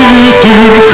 You.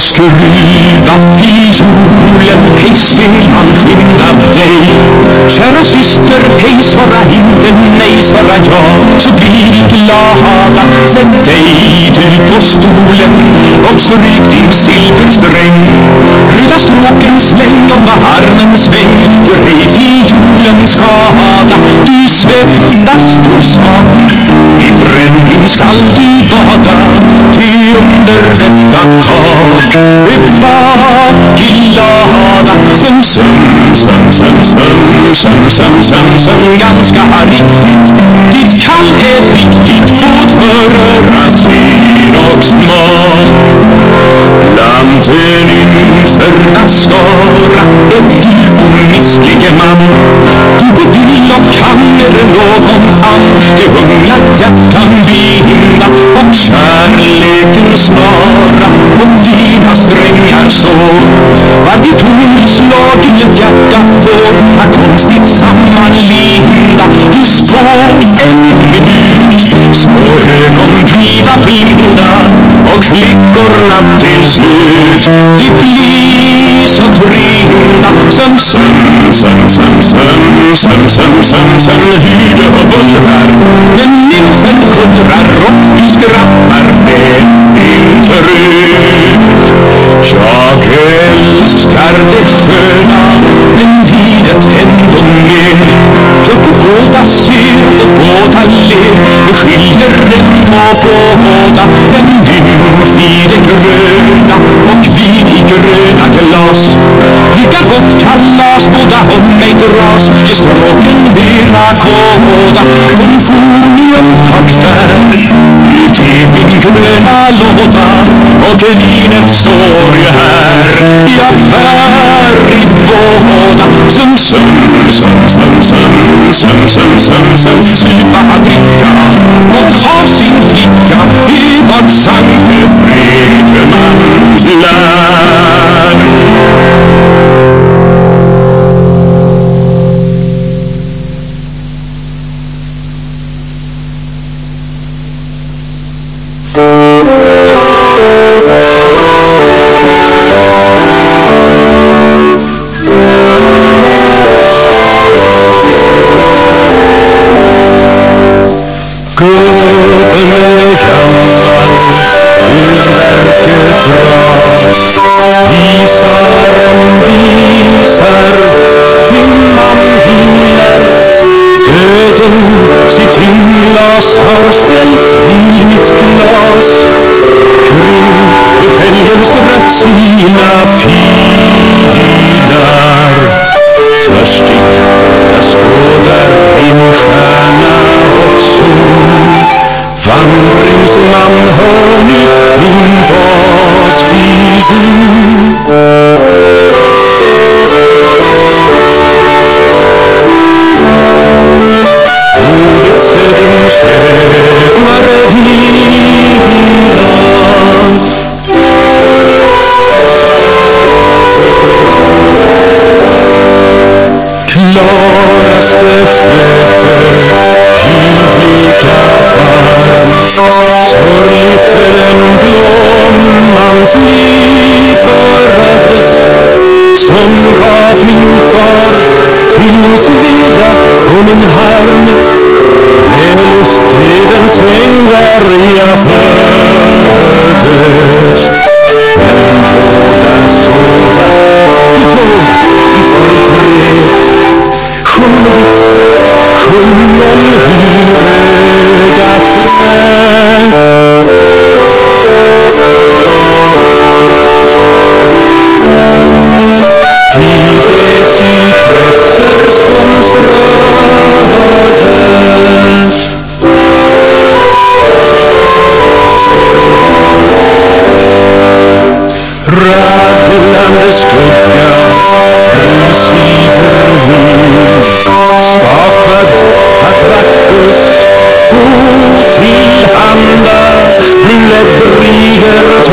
Skriva i till hej spelan skynda dig. Kära syster, hej svara inte nej, svara ja. Så blir vi glada, sätt dig du på stolen. Och stryk din silversträng. Röda stråken släng om armen sväng Gör ej fiolen skada Du svettas och smak I brännvin skall du bada. Vi under detta tak Ett glada. Söm, söm, söm, söm, söm, söm, söm, söm, söm Ganska riktigt. Ditt kall är viktigt. Båt för rasin och smak. Lanten nymferna skara. Är du omisslige man. Du vill och kan är någon annan. Det hungrar hjärtan binda och kärleken snara Och dina strängar står Varje tonslag i ett hjärta får Är konstigt sammanlinda Du spår en minut Små ögon bliva blinda Och flickorna till slut De blir så trinda Söm, söm, söm, söm, söm, söm, söm, söm, söm Hur det bullrar Men nymfen coda con fulmine un cocktail i gröna låda och kaniner står ju här Jag bär i båda Sen sömn, sömn, sömn, sömn, sömn, sömn, sömn, sömn Sluta dricka och ha sin flicka I vart Sankte Fredman lär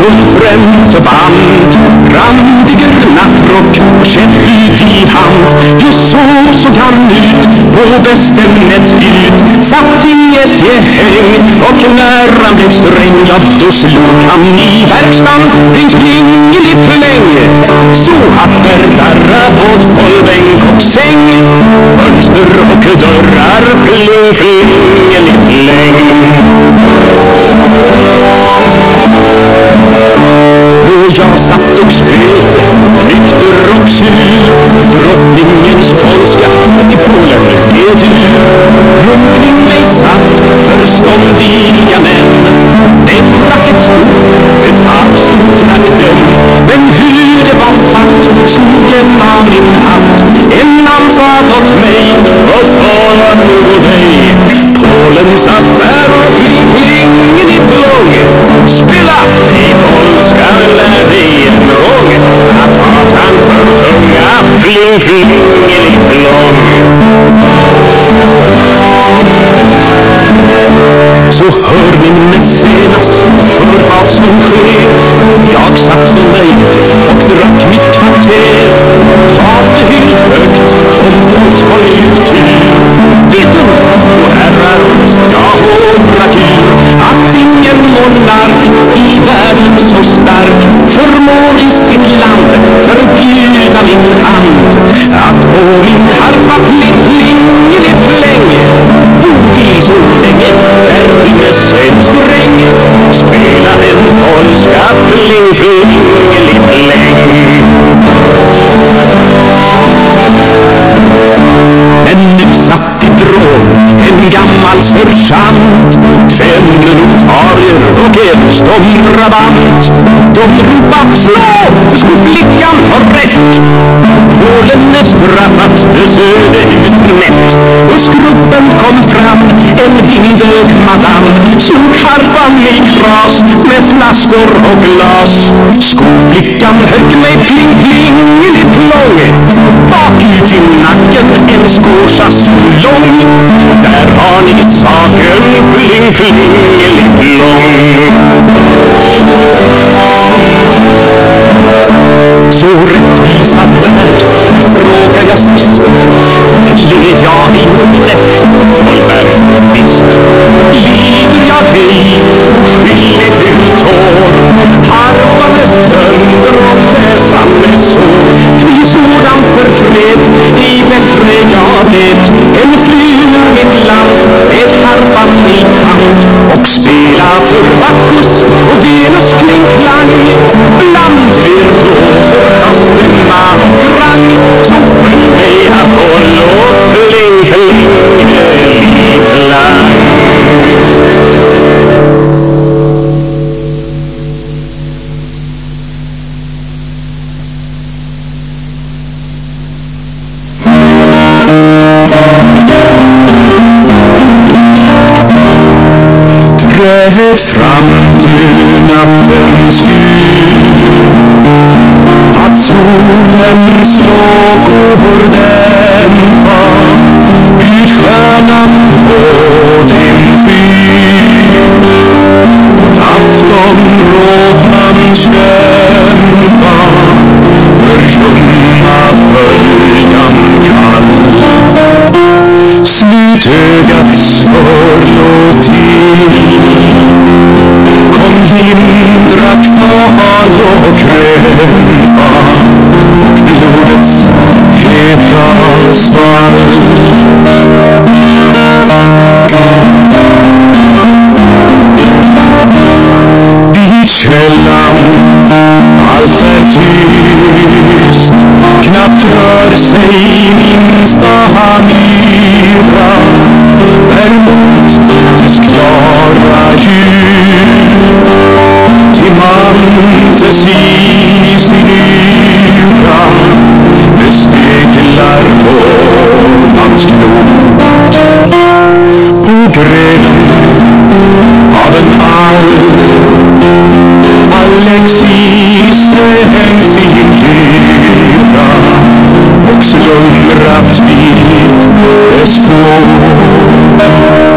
guldfrömt förband Randiger nattrock och käppbyt i hand. Just så såg han ut på västernets ut Satt i ett gehäng och när han blev sträng Ja då slog han i verkstan en klingelig fläng Så hatter där darra åt folbänk och säng. Fönster och dörrar pling pling en من حربك مثلي Rappat besöde utrymmet och skrubben kom fram En vindög madam Som karpan i kras med flaskor och glas Skolflickan högg mig pling pling i plång Bakut i nacken en skårsas lång Där har ni saken pling pling plong Så rättvisa där jag sist Lider jag i orätt Holmberg, visst Lider jag krig Oskyldigt ut tår Harvandes sönder och näsan näsandes sår Ty sådant förtret I bättre jag vet Än flyr mitt land Med harpan i kant. Och spela för Bacchus Och Venus kring klang Bland virtuoser Kasten stämma Grang Apollo, link, link, link, let's Flohs.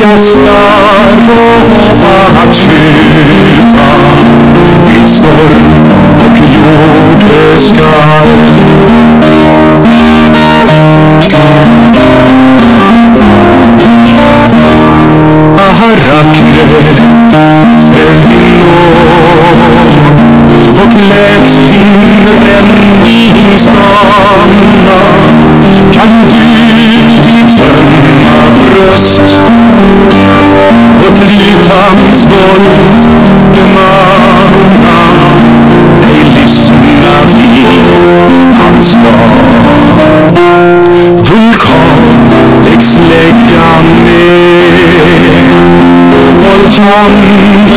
just home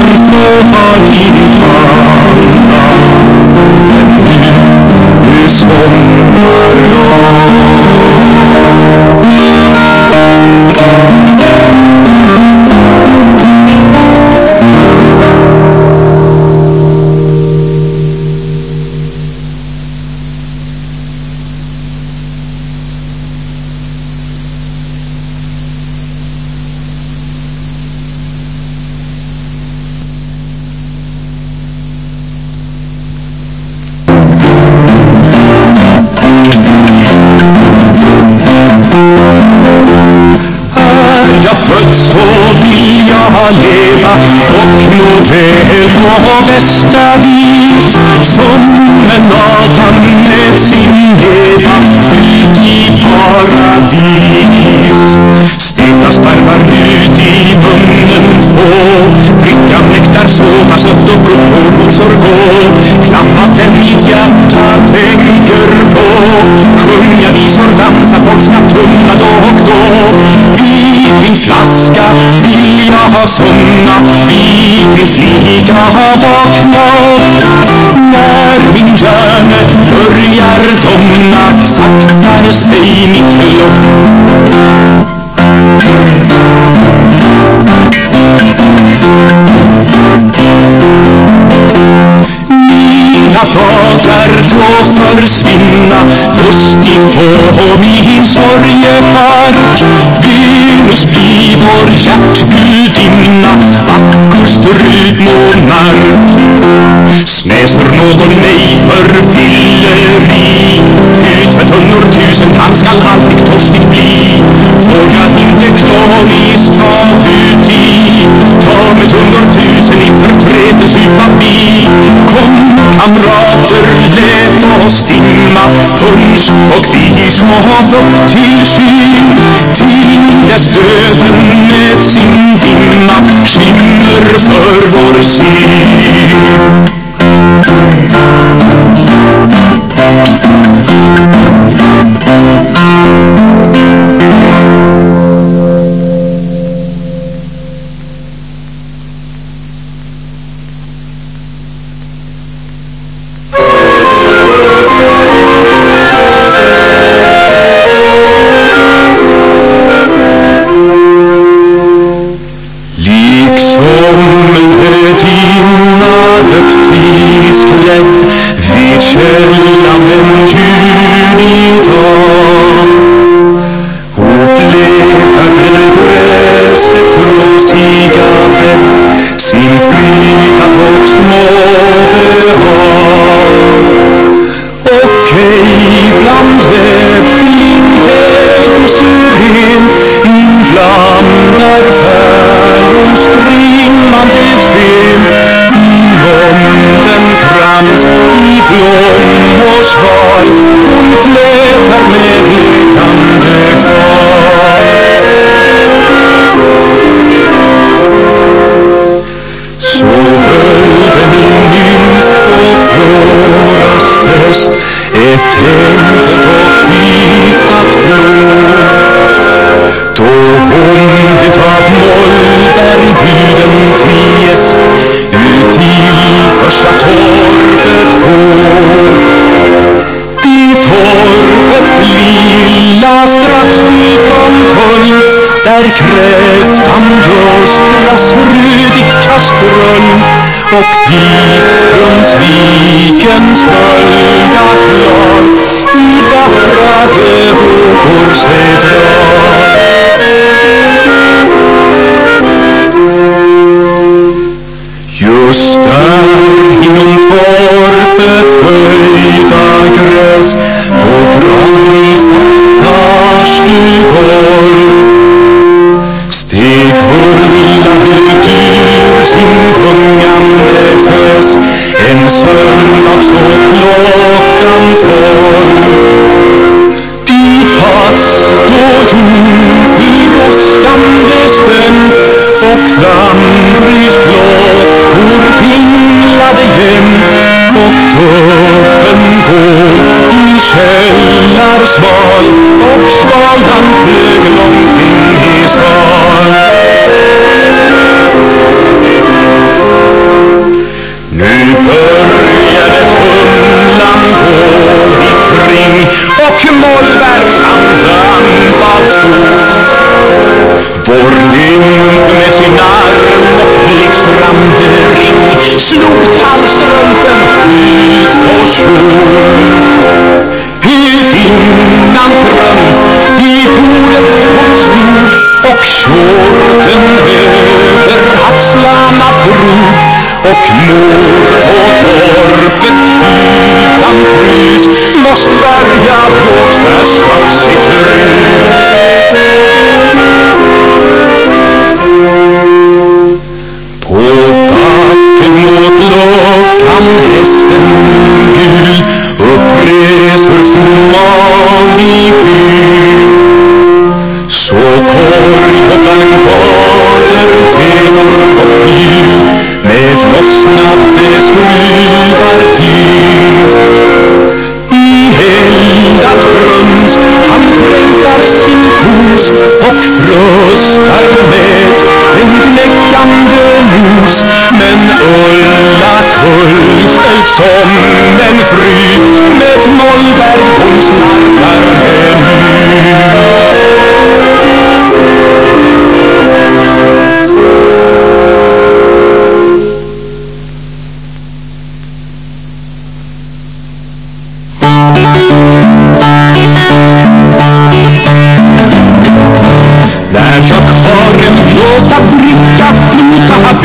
läser någon mig för fylleri? Ut för tunnor tusen han skall aldrig törstig bli. Får jag inte kloris ta uti Ta med tunnor tusen i förtretet supa bi. Kom kamrater lät oss dimma punsch och vis hav upp till skyn Ty dess döden med sin dimma skimmer för vår syn.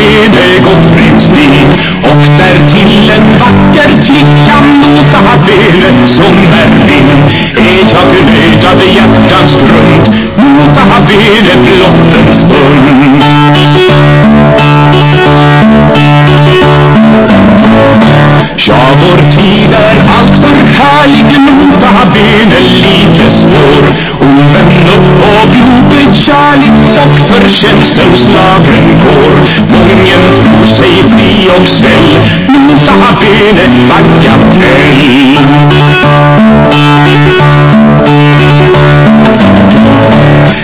Blåta bene gått och därtill en vacker flicka, mot bene som är min är jag nöjd av hjärtans grund, Mot bene blott en stund. Ja, vår tid är alltför härlig, Mot bene lite svår Oven upp och kärlek och förtjänstens dagen går slagen tror sig fri och snäll, Nota bene bagatell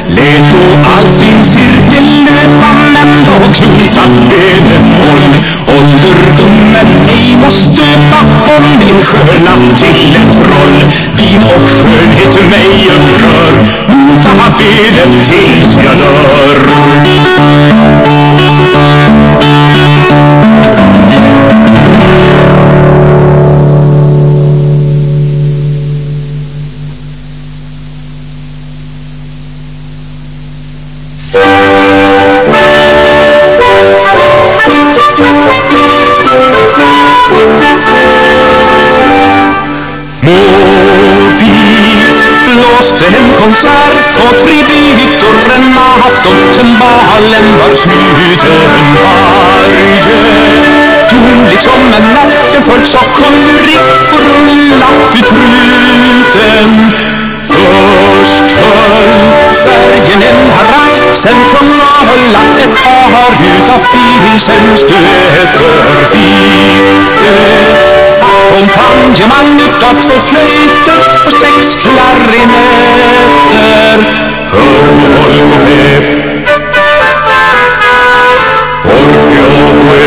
Lät då all sin cirkel löpa men då knota bönehåll Ålderdomen ej må stöpa om din sköna till ett troll Vin och skönhet mig upprör Mota benet tills jag dör Yeah. Fil sen stöter dit ett ackompanjemang utav två flöjter och sex klarinetter Hör och fep Orfeoe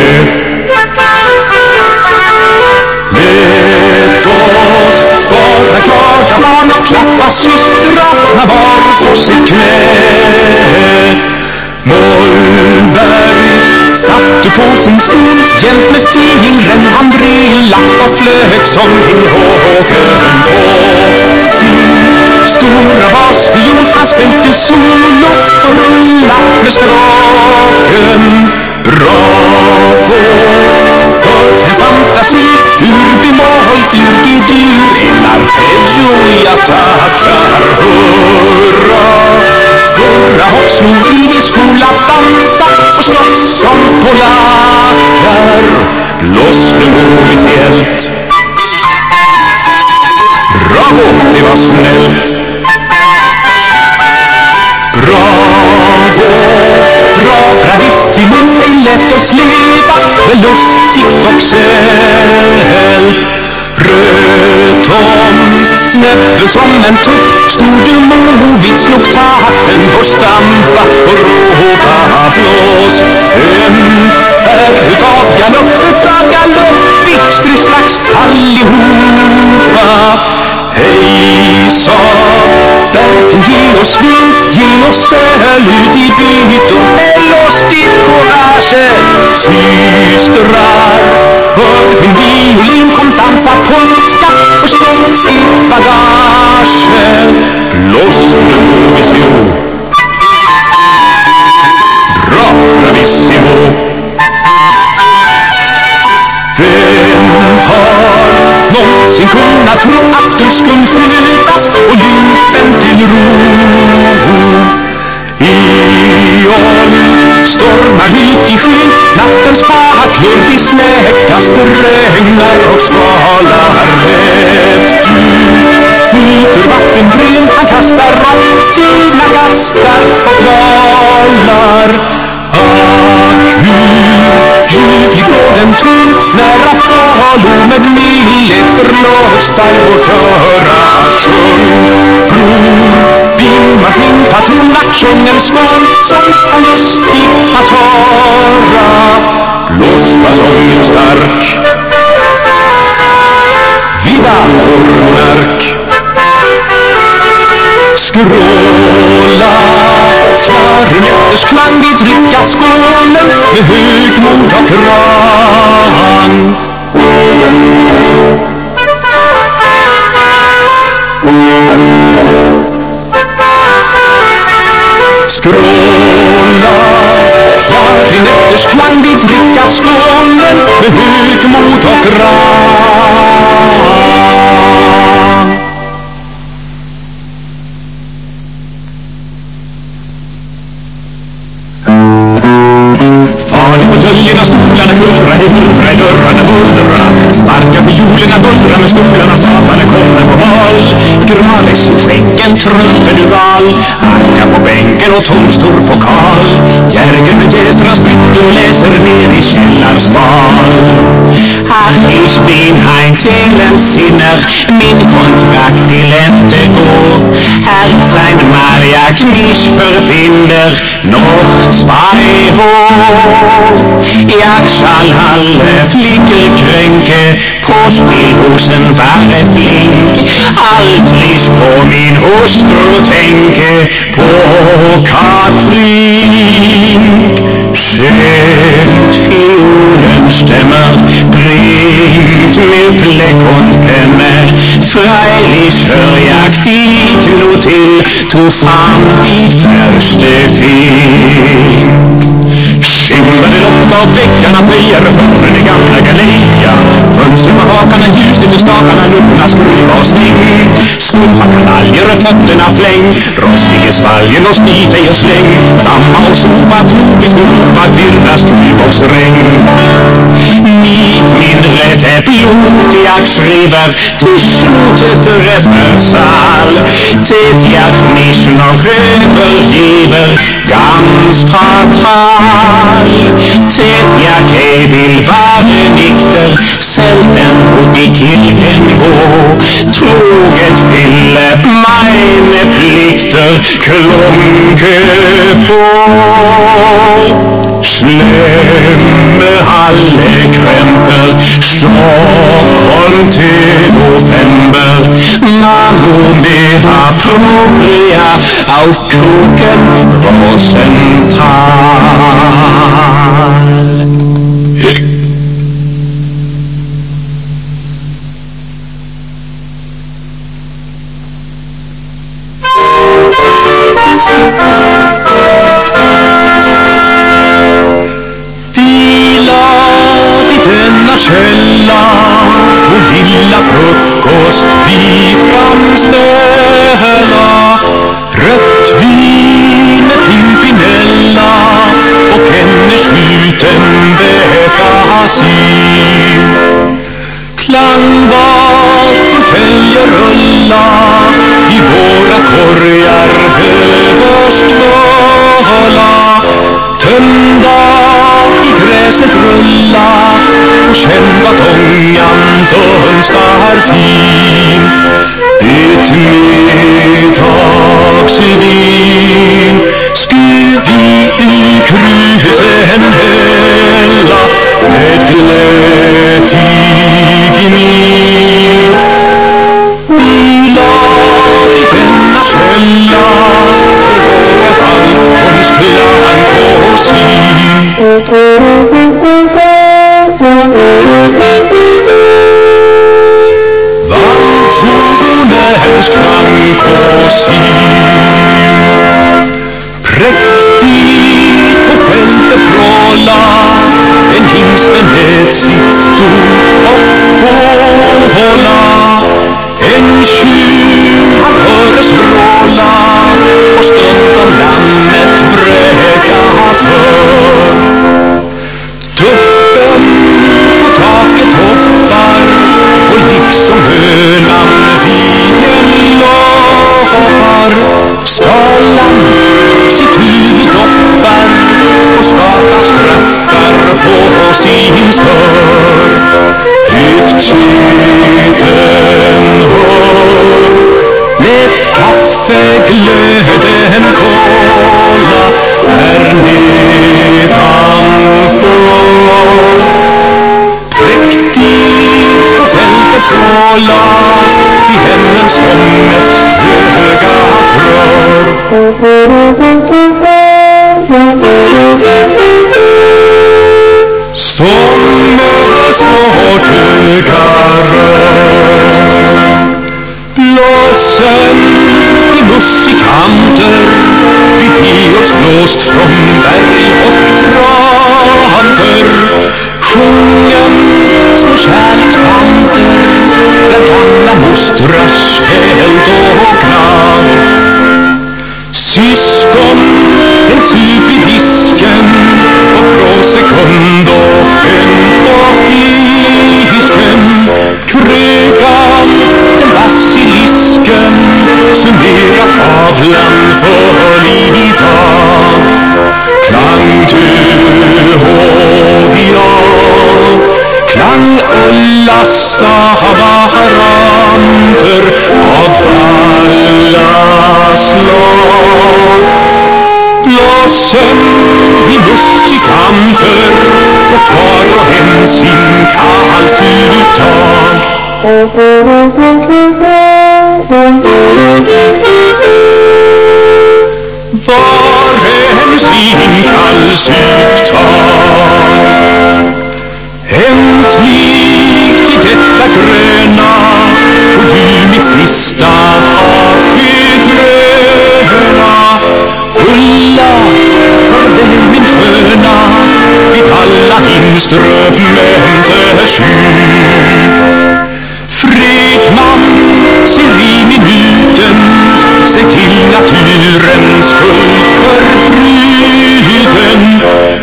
Let oss vara glada barn och klappa systrarna var på sitt knä Mollberg satt på sin stol Jämt med fingren. han drilla och flög som en håkön på stora basfiol Han spälte solo och rulla med straken Bravo! Hör en fantasi ur bemoll, ur G-dur En arpeggio jag tackar hurra några och snor i discola dansa och slåss som polacker Blås nu officiellt Bravo, det var snällt. Bravo, bra bravissimo Det lätt att leva med lustigt och själ Röd näbben som en tupp Stod du movits nog takten på stampa och råpa blås. En här utav galopp, utav galopp. Vi slags allihopa. Hej sa Berten ge oss vin, ge oss öl ut i byt och häll oss ditt courage Systrar, hör min violin kom dansa polska och stå i bagagen. Loss bravissimo Bra bravissimo Vem har någonsin kunnat tro att du skulle skjutas och djupen till ro? I stormar hit i skyn facklor de snäckaste regnar och skalar Ut ur vattenbryn han kastar av sina gastar och talar Ack hur ljuvlig den ton när Apollo med millet förlöstar vårt öra sjung Bror Vimmar min patron en skål som är lustig att höra Blås basongen stark Viva vår monark Skråla klarinetters klang vi dricka skålen med högmod och rang. Skråla klarinetters klang vi dricka skålen med högmod och rang. Ach, mein Hund mag die Lente gut, er ein Mariak, mich verbinder noch zwei hoch. Ja, schall alle Flickelkränke, Postilhusen waren flink, altlich po min Hustru denke, po Katrin. Schönt fiolen stämmer, bringt med Bleck und Penne Freilich hör jag dit nur till, fram dit förste fink Skimrade långt av väggarna fejar fötter i gamla galeja Fönstren med hakarna ljus i stakarna luckorna skruva och sting. Skumma kanaljer och fötterna fläng. Rostig i svalgen och snyt ej och släng. Damma och sopa trogiskt ropa virvla stuvågsregn Nit min rätte jag skriver till slutet refusal Det jag mich noch övergiver ganz fatal Det jag ej vill vara Selten mot i kirken gå Troget fylle meine plikter Klunke på Slemme alle kremper Stockholm till november Mano mea propria Auf kroken Rosenthal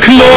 close.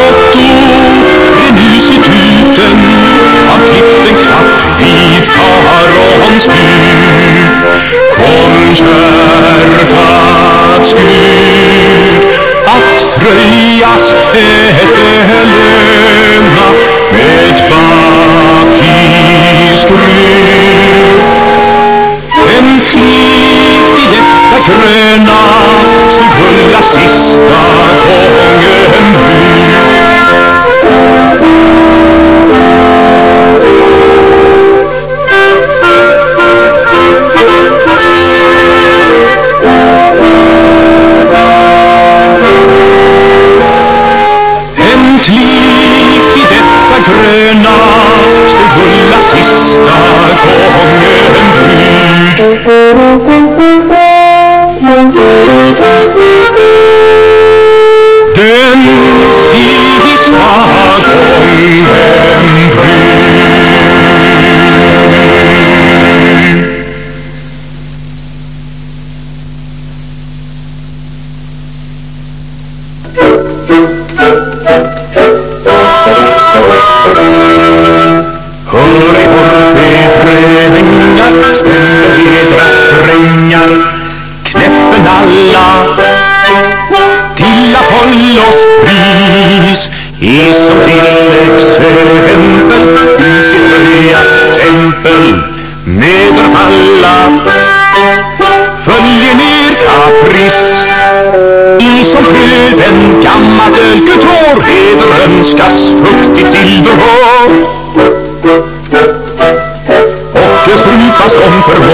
vår heder önskas fruktigt silverhår Och det strypas om för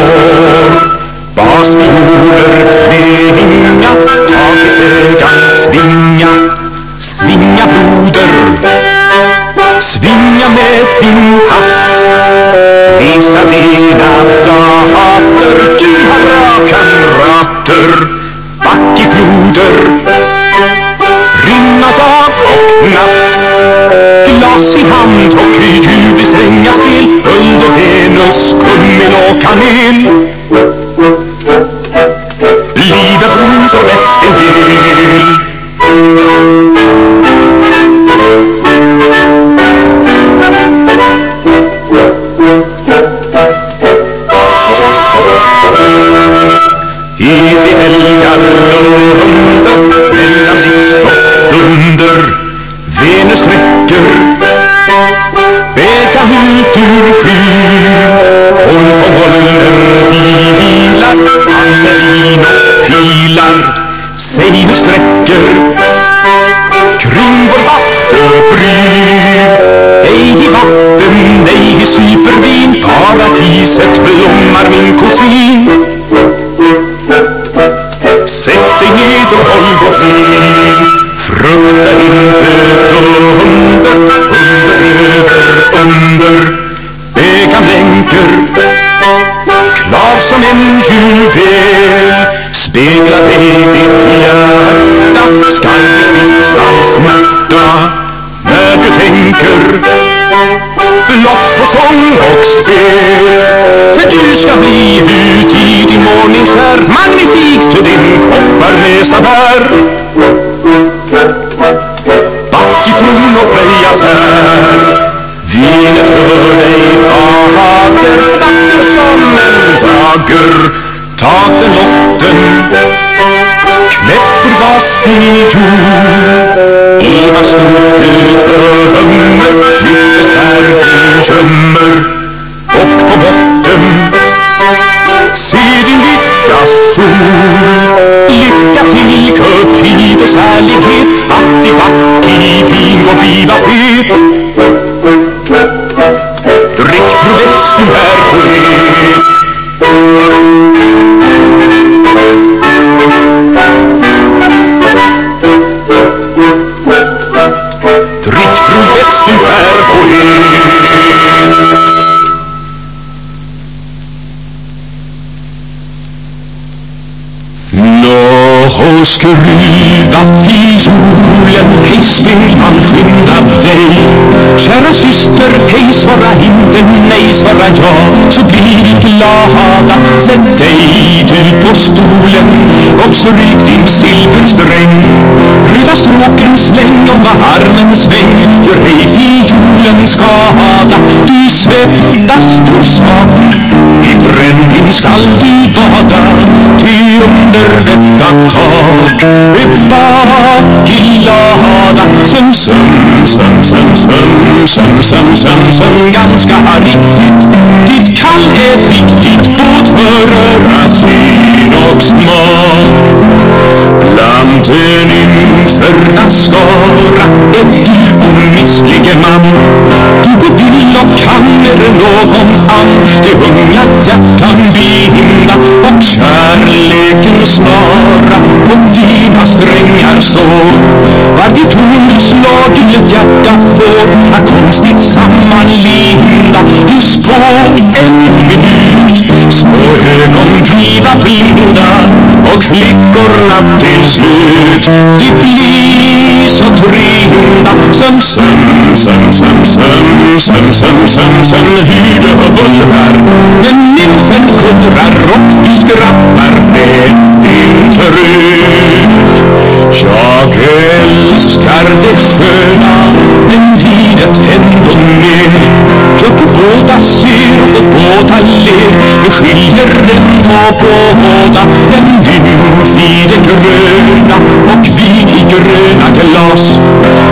Och så ryk din silversträng. Röda stråken släng om armen sväng Gör ej fiolen skada. Du svettas och svag I brännvin skall du bada. Ty under detta tak. Uppa i lada Söm, söm, söm, söm, söm, söm, söm, söm, söm. Ganska riktigt. Ditt kall är viktigt. Båt för öra, smak. Bland nymfernas skara Är du omisslige man. Du vill och kan är någon annan? Det unga hjärtan binda Och kärleken snara. På dina strängar slå. Varje tonslag du ett hjärta får Är konstigt sammanlinda Just på en minut Små ögon bliva blinda och flickorna till slut. De blir så trinda Söm, söm, söm, söm, söm, söm, söm, söm, söm. Hur och bullrar. Men nymfen kuddrar och du skrappar med din trut. Jag älskar det sköna den livet och ner. Upp och båda ser och båda ler. Nu skiljer den och båda. En nymf i det gröna och vi i gröna glas.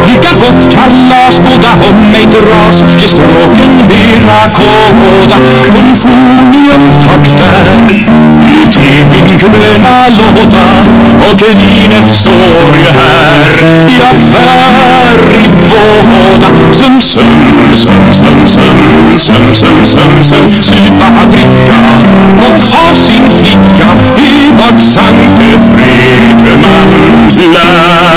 Lika gott kalas båda om mig dras. Ge stråken mera kåda Konfonium tack där utgivning gröna låda och vinet står ju här i affär i våda Söm, söm, söm, söm, söm, söm, söm, söm, söm Supa, dricka och ha sin flicka i vart Sankte Fredman lär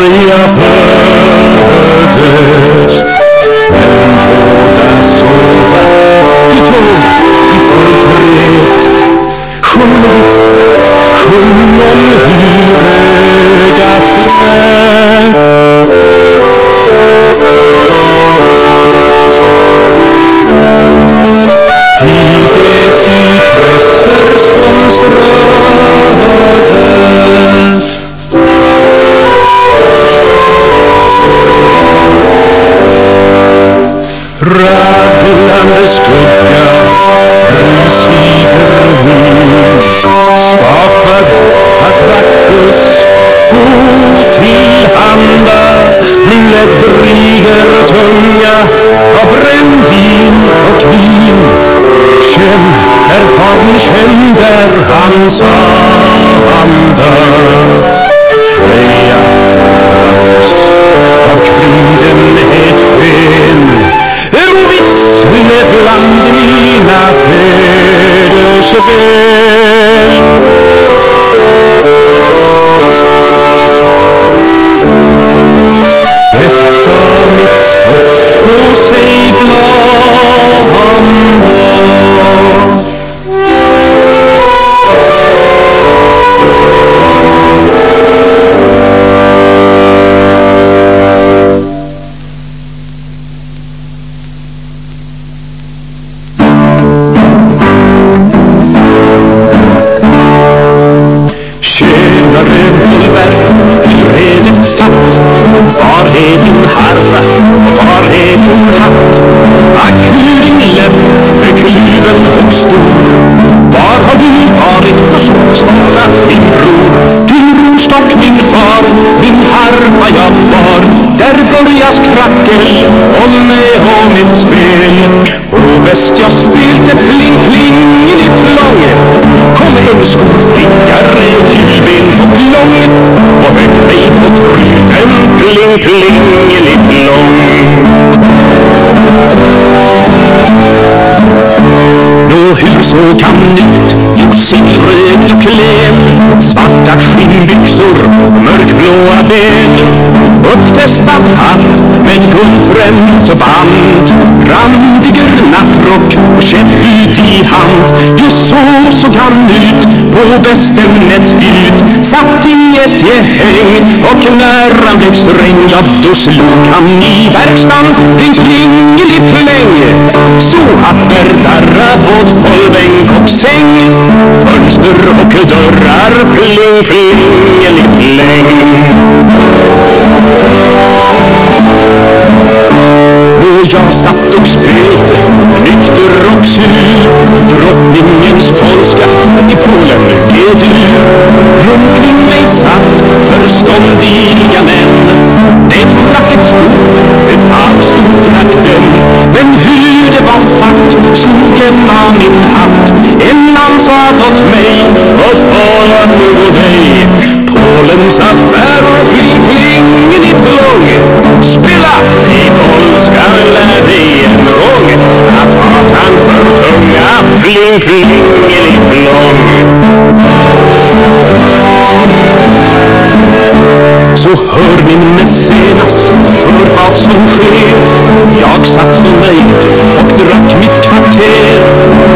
free of plingelipläng Och jag satt och spelte, nykter och sur Drottningens polska i Polen är du kring mig satt förståndiga män. Det drack ett stort, ett halvstort trakten Men hur det var fatt slog en av min hatt. En man sa åt mig, vad fara på Polens affär och bli plingen i plång Spela i polska lär dig en rång Att hatan för tunga pling plingen i plång Så hör min mecenas, hör vad som sker. Jag satt så nöjd och drack mitt kvarter.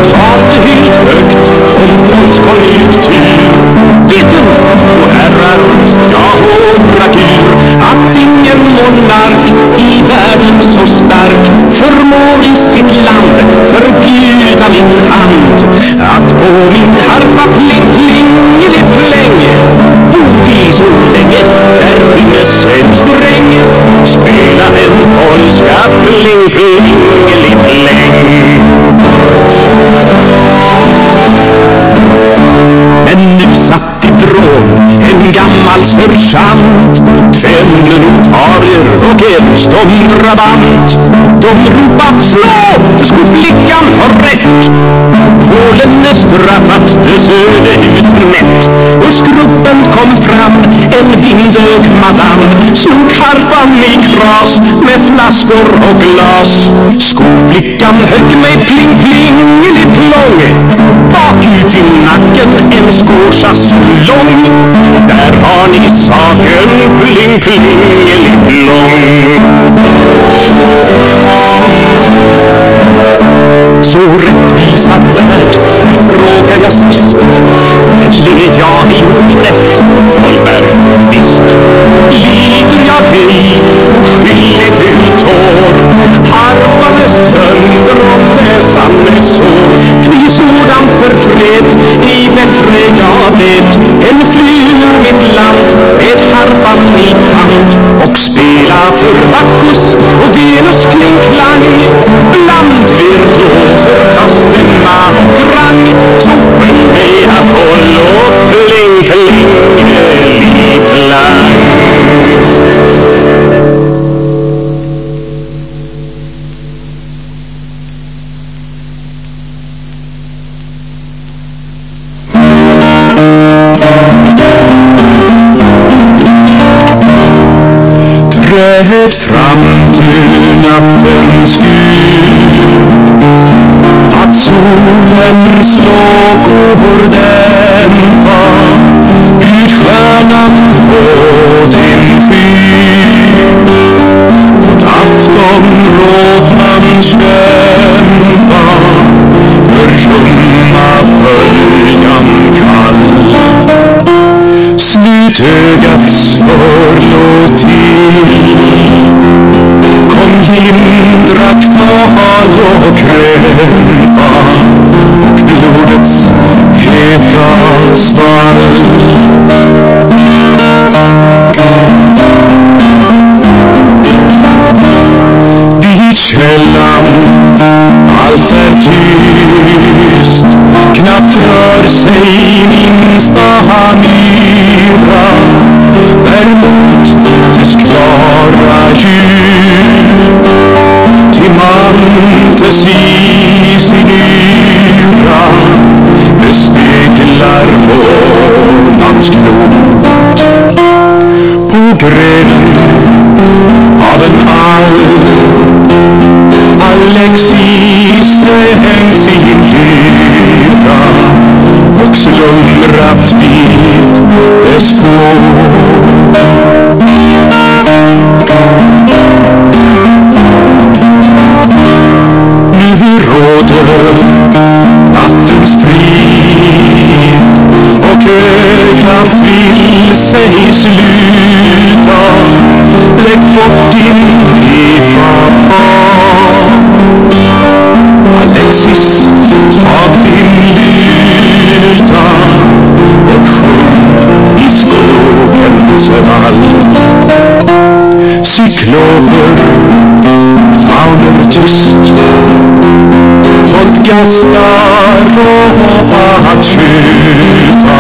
Talte helt högt om polsk konjunktur monark i världen så stark Förmår i sitt land förbjuda min hand Att på min harpa pling plingelipläng Bort i så länge där ringes en sträng Spela en polska pling. Sergeant Fem notarier och en ståndrabant De ropar slå för skoflickan har rätt. Polen är straffat, det söde utmätt Och skruppen kom fram, en vindög madam Slog harpan i kras med flaskor och glas. Skoflickan högg mig pling plingeliplång Bakut i nacken en skårsa så lång. Där har ni en pling plingeliplång Så rättvisa värld, frågar jag sist Led jag i orätt, Holberg, visst Lider jag ej oskyldigt till tår Harpan sönder och näsan med sår Ty sådant förtret i bättre jag vet Än flyr mitt liv med harpan i hand Och spela för Bacchus och Venus klingklang Bland virtuoser Kastema och Grang Så skäll mig Apollo pling plingeliplang liplang solens lågor dämpa Ut stjärnan på din sky afton aftonråd man kämpa Försumma böljan kall. Slut ögats förlåt till. Kom hindra kval och kräm mot din lilla pappa Alexis, tag din lita och sjung i skogens vall. Cykloper, fauner tyst. Folkgastar och hoppar att skjuta.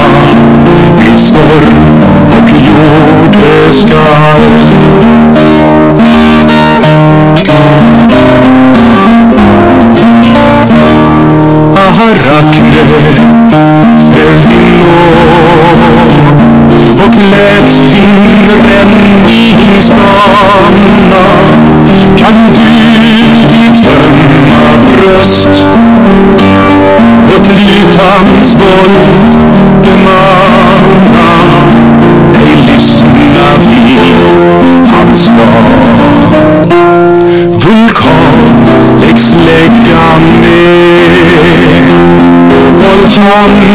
Vill storm och jordeskall räddning kan du ditt ömma bröst åt lytans våld? Bemanna ej lyssna vid hans val vulkan läggs lägga ner. Håll handen